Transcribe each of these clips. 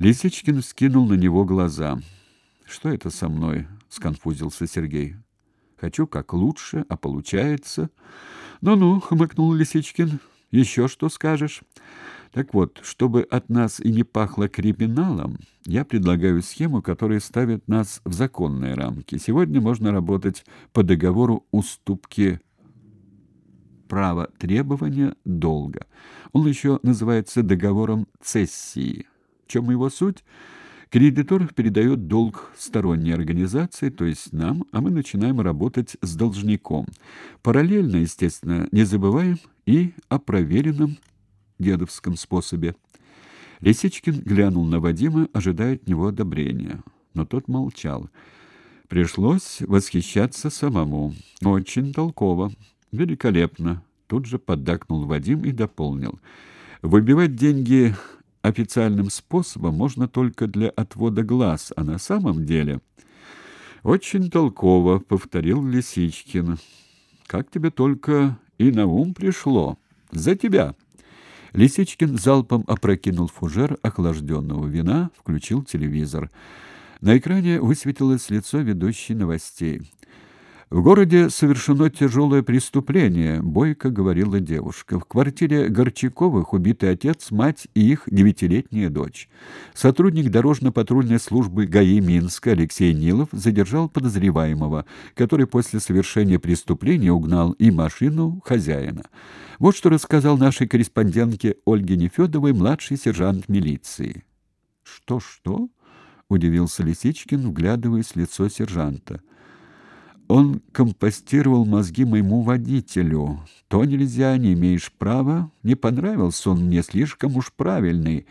Лисичкин вскинул на него глаза. «Что это со мной?» — сконфузился Сергей. «Хочу как лучше, а получается...» «Ну-ну», — хмыкнул Лисичкин, — «еще что скажешь?» Так вот, чтобы от нас и не пахло криминалом, я предлагаю схему, которая ставит нас в законные рамки. Сегодня можно работать по договору уступки права требования долга. Он еще называется договором цессии. Чем его суть? Кредитор передает долг сторонней организации, то есть нам, а мы начинаем работать с должником. Параллельно, естественно, не забываем и о проверенном дедовском способе. Лисичкин глянул на Вадима, ожидая от него одобрения, но тот молчал. Пришлось восхищаться самому. Очень толково, великолепно. Тут же поддакнул Вадим и дополнил: выбивать деньги официальным способом можно только для отвода глаз, а на самом деле очень толково, повторил Лисичкин. Как тебе только и на ум пришло? За тебя. Лисичкин залпом опрокинул фужер охлажденного вина, включил телевизор. На экране высветилось лицо ведущей новостей. В городе совершено тяжелое преступление, бойко говорила девушка. В квартире Горчаковых убиты отец, мать и их девятилетняя дочь. Сотрудник дорожно-патрульной службы ГАИ Минска Алексей Нилов задержал подозреваемого, который после совершения преступления угнал и машину хозяина. Вот что рассказал нашей корреспондентке Ольге Нефёдовой младший сержант милиции. Что, что? удивился Лисичкин, вглядываясь в лицо сержанта. Он компостировал мозги моему водителю. То нельзя, не имеешь права. Не понравился он мне слишком уж правильный.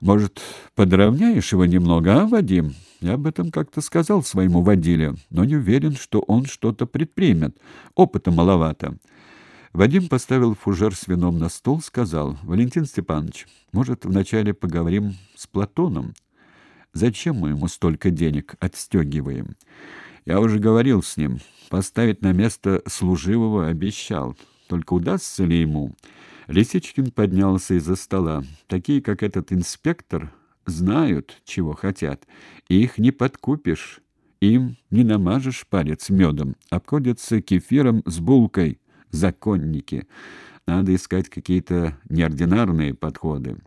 Может, подровняешь его немного, а, Вадим? Я об этом как-то сказал своему водиле, но не уверен, что он что-то предпримет. Опыта маловато. Вадим поставил фужер с вином на стол, сказал: "Валентин Степанович, может, вначале поговорим с Платоном? Зачем мы ему столько денег отстегиваем?» Я уже говорил с ним, поставить на место служивого обещал. Только удастся ли ему? Лисичкин поднялся из-за стола. Такие, как этот инспектор, знают, чего хотят, и их не подкупишь. Им не намажешь палец медом, обходятся кефиром с булкой. Законники. Надо искать какие-то неординарные подходы.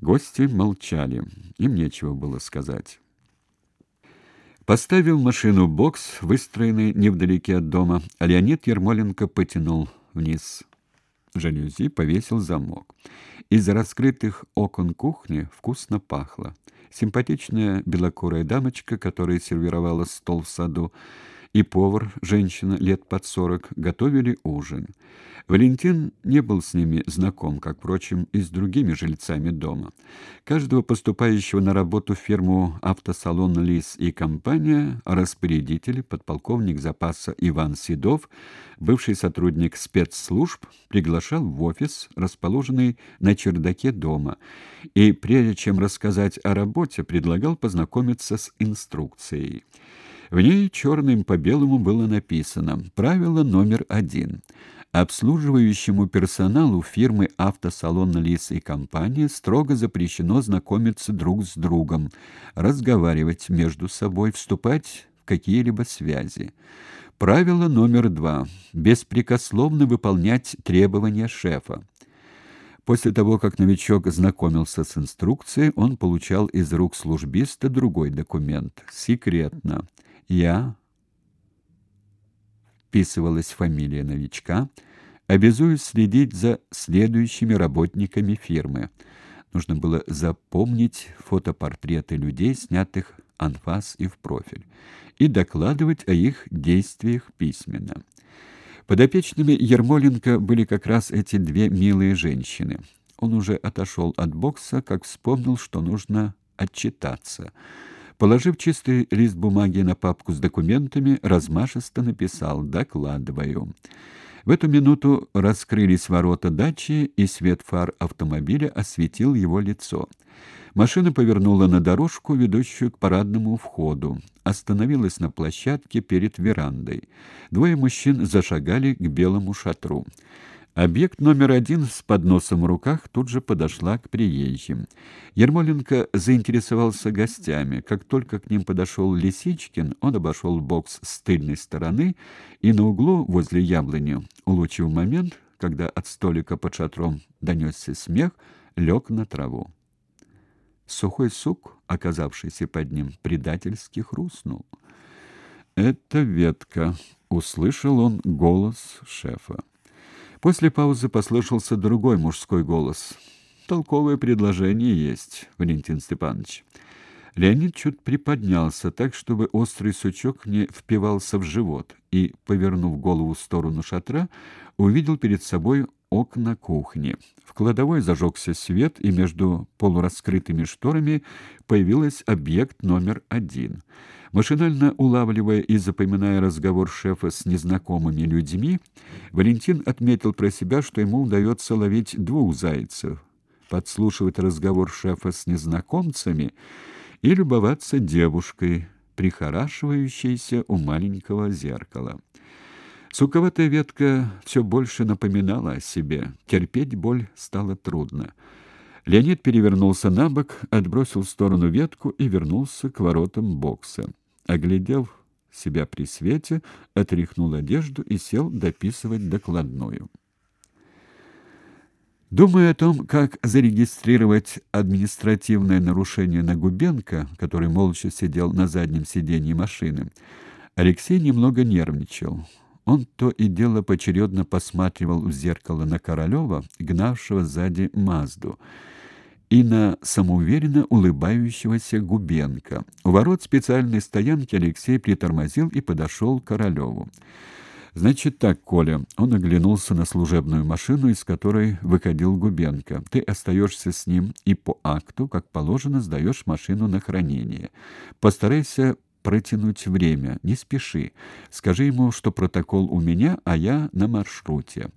Гости молчали. Им нечего было сказать. Поставил машину бокс, выстроенный невдалеке от дома, а Леонид Ермоленко потянул вниз. Жалюзи повесил замок. Из раскрытых окон кухни вкусно пахло. Симпатичная белокурая дамочка, которая сервировала стол в саду, и повар, женщина лет под сорок, готовили ужин. Валентин не был с ними знаком, как, впрочем, и с другими жильцами дома. Каждого поступающего на работу в фирму «Автосалон Лис» и компания, распорядители, подполковник запаса Иван Седов, бывший сотрудник спецслужб, приглашал в офис, расположенный на чердаке дома, и, прежде чем рассказать о работе, предлагал познакомиться с инструкцией. В ней черным по белому было написано «Правило номер один». Обслуживающему персоналу фирмы «Автосалон Лис» и компания строго запрещено знакомиться друг с другом, разговаривать между собой, вступать в какие-либо связи. Правило номер два. Беспрекословно выполнять требования шефа. После того, как новичок знакомился с инструкцией, он получал из рук службиста другой документ. Секретно. Я вписывалась фамилия новичка, обязуюсь следить за следующими работниками фирмы. Нужно было запомнить фотопортреты людей, снятых анфас и в профиль, и докладывать о их действиях письменно. Подопечными Ермоленко были как раз эти две милые женщины. Он уже отошел от бокса, как вспомнил, что нужно отчитаться – Положив чистый лист бумаги на папку с документами, размашисто написал «Докладываю». В эту минуту раскрылись ворота дачи, и свет фар автомобиля осветил его лицо. Машина повернула на дорожку, ведущую к парадному входу, остановилась на площадке перед верандой. Двое мужчин зашагали к белому шатру. Объект номер один с подносом в руках тут же подошла к приезжим. Ермоленко заинтересовался гостями. Как только к ним подошел Лисичкин, он обошел бокс с тыльной стороны и на углу возле яблони, улучив момент, когда от столика под шатром донесся смех, лег на траву. Сухой сук, оказавшийся под ним, предательски хрустнул. «Это ветка», — услышал он голос шефа. После паузы послышался другой мужской голос. Толковое предложение есть, Валентин Степанович. Леонид чуть приподнялся так, чтобы острый сучок не впивался в живот, и, повернув голову в сторону шатра, увидел перед собой окна кухни. В кладовой зажегся свет, и между полураскрытыми шторами появился объект номер один — Машинально улавливая и запоминая разговор шефа с незнакомыми людьми, Валентин отметил про себя, что ему удается ловить двух зайцев, подслушивать разговор шефа с незнакомцами и любоваться девушкой, прихорашивающейся у маленького зеркала. Суковатая ветка все больше напоминала о себе. Терпеть боль стало трудно. Леонид перевернулся на бок, отбросил в сторону ветку и вернулся к воротам бокса. Оглядев себя при свете, отряхнул одежду и сел дописывать докладную. Думая о том, как зарегистрировать административное нарушение на Губенко, который молча сидел на заднем сиденье машины, Алексей немного нервничал. Он то и дело поочередно посматривал в зеркало на Королева, гнавшего сзади Мазду, и на самоуверенно улыбающегося Губенко. У ворот специальной стоянки Алексей притормозил и подошел к Королеву. Значит так, Коля, он оглянулся на служебную машину, из которой выходил Губенко. Ты остаешься с ним и по акту, как положено, сдаешь машину на хранение. Постарайся протянуть время, не спеши. Скажи ему, что протокол у меня, а я на маршруте.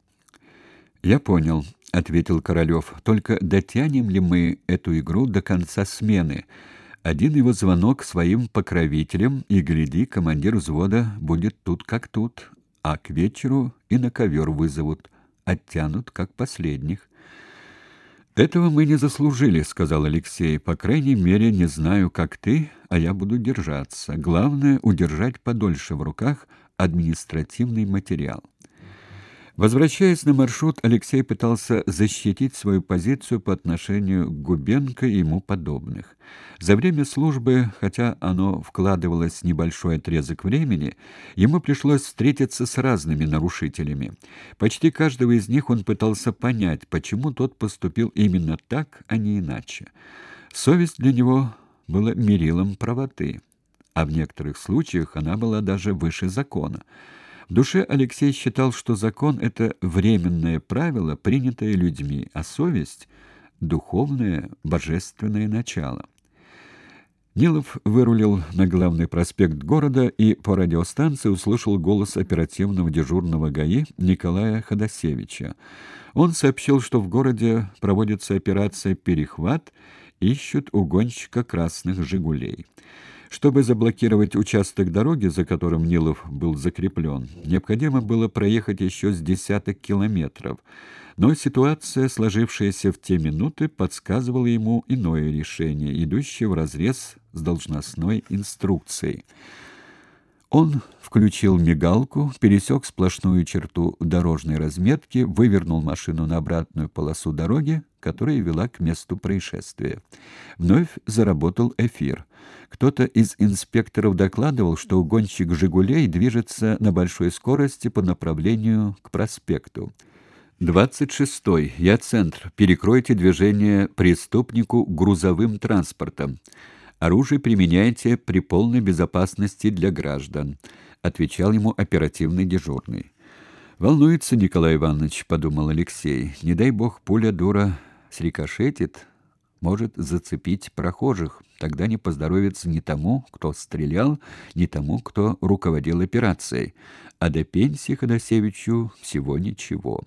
Я понял ответил Королев. Только дотянем ли мы эту игру до конца смены? Один его звонок своим покровителям, и гляди, командир взвода будет тут как тут, а к вечеру и на ковер вызовут, оттянут как последних. Этого мы не заслужили, сказал Алексей. По крайней мере, не знаю, как ты, а я буду держаться. Главное удержать подольше в руках административный материал. Возвращаясь на маршрут, Алексей пытался защитить свою позицию по отношению к Губенко и ему подобных. За время службы, хотя оно вкладывалось небольшой отрезок времени, ему пришлось встретиться с разными нарушителями. Почти каждого из них он пытался понять, почему тот поступил именно так, а не иначе. Совесть для него была мерилом правоты, а в некоторых случаях она была даже выше закона. В душе Алексей считал, что закон это временное правило, принятое людьми, а совесть духовное, божественное начало. Нилов вырулил на главный проспект города и по радиостанции услышал голос оперативного дежурного ГАИ Николая Ходосевича. Он сообщил, что в городе проводится операция «Перехват», ищут угонщика красных «Жигулей». Чтобы заблокировать участок дороги, за которым Нилов был закреплен, необходимо было проехать еще с десяток километров. Но ситуация, сложившаяся в те минуты, подсказывала ему иное решение, идущее вразрез с должностной инструкцией. Он включил мигалку, пересек сплошную черту дорожной разметки, вывернул машину на обратную полосу дороги, которая вела к месту происшествия. Вновь заработал эфир. Кто-то из инспекторов докладывал, что угонщик «Жигулей» движется на большой скорости по направлению к проспекту. «Двадцать шестой. Я центр. Перекройте движение преступнику грузовым транспортом». Оружие применяйте при полной безопасности для граждан, отвечал ему оперативный дежурный. Волнуется Николай Иванович, подумал Алексей. Не дай бог пуля дура срикошетит, может зацепить прохожих. Тогда не поздоровится ни тому, кто стрелял, ни тому, кто руководил операцией. А до пенсии Ходосевичу всего ничего.